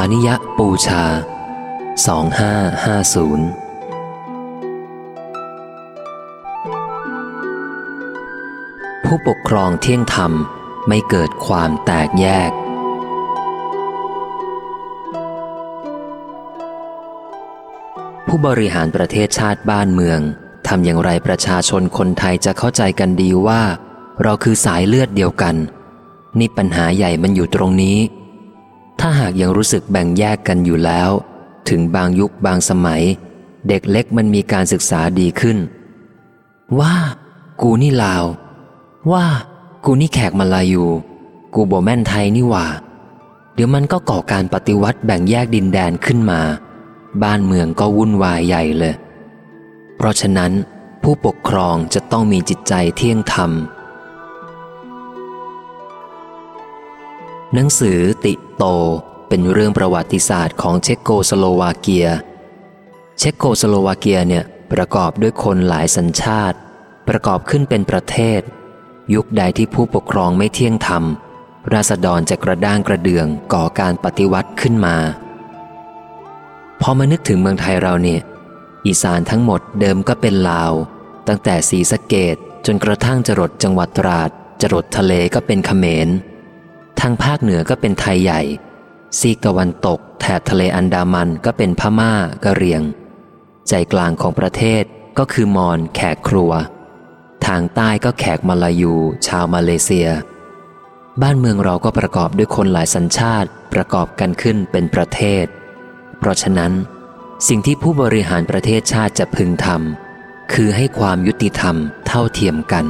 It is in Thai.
านิยะปูชา 2550ผู้ปกครองเที่ยงธรรมไม่เกิดความแตกแยก ผู้บริหารประเทศชาติบ้านเมืองทำอย่างไรประชาชนคนไทยจะเข้าใจกันดีว่า เราคือสายเลือดเดียวกัน นี่ปัญหาใหญ่มันอยู่ตรงนี้ ถ้าหากยังรู้สึกแบ่งแยกกันอยู่แล้ว ถึงบางยุคบางสมัย เด็กเล็กมันมีการศึกษาดีขึ้น ว่า กูนี่ลาว ว่า กูนี่แขกมาลายู กูโบแม่นไทยนี่ว่า เดี๋ยวมันก็ก่อการปฏิวัติแบ่งแยกดินแดนขึ้นมา บ้านเมืองก็วุ่นวายใหญ่เลย เพราะฉะนั้นผู้ปกครองจะต้องมีจิตใจเที่ยงธรรม หนังสือติโตเป็นเรื่องประวัติศาสตร์ของเชโกสโลวาเกีย เชโกสโลวาเกียเนี่ยประกอบด้วยคนหลายสัญชาติ ประกอบขึ้นเป็นประเทศ ยุคใดที่ผู้ปกครองไม่เที่ยงธรรม ราษฎรจะกระด้างกระเดืองก่อการปฏิวัติขึ้นมา พอมานึกถึงเมืองไทยเราเนี่ย อีสานทั้งหมดเดิมก็เป็นลาว ตั้งแต่ศรีสะเกษจนกระทั่งจรดจังหวัดตราดจรดทะเลก็เป็นเขมร ทางภาคเหนือก็เป็นไทยใหญ่ ซีกตะวันตก แถบทะเลอันดามันก็เป็นพม่ากะเหรียง ใจกลางของประเทศก็คือมอญแขกครัว ทางใต้ก็แขกมาลายู ชาวมาเลเซีย บ้านเมืองเราก็ประกอบด้วยคนหลายสัญชาติประกอบกันขึ้นเป็นประเทศ เพราะฉะนั้น สิ่งที่ผู้บริหารประเทศชาติจะพึงทำคือให้ความยุติธรรมเท่าเทียมกัน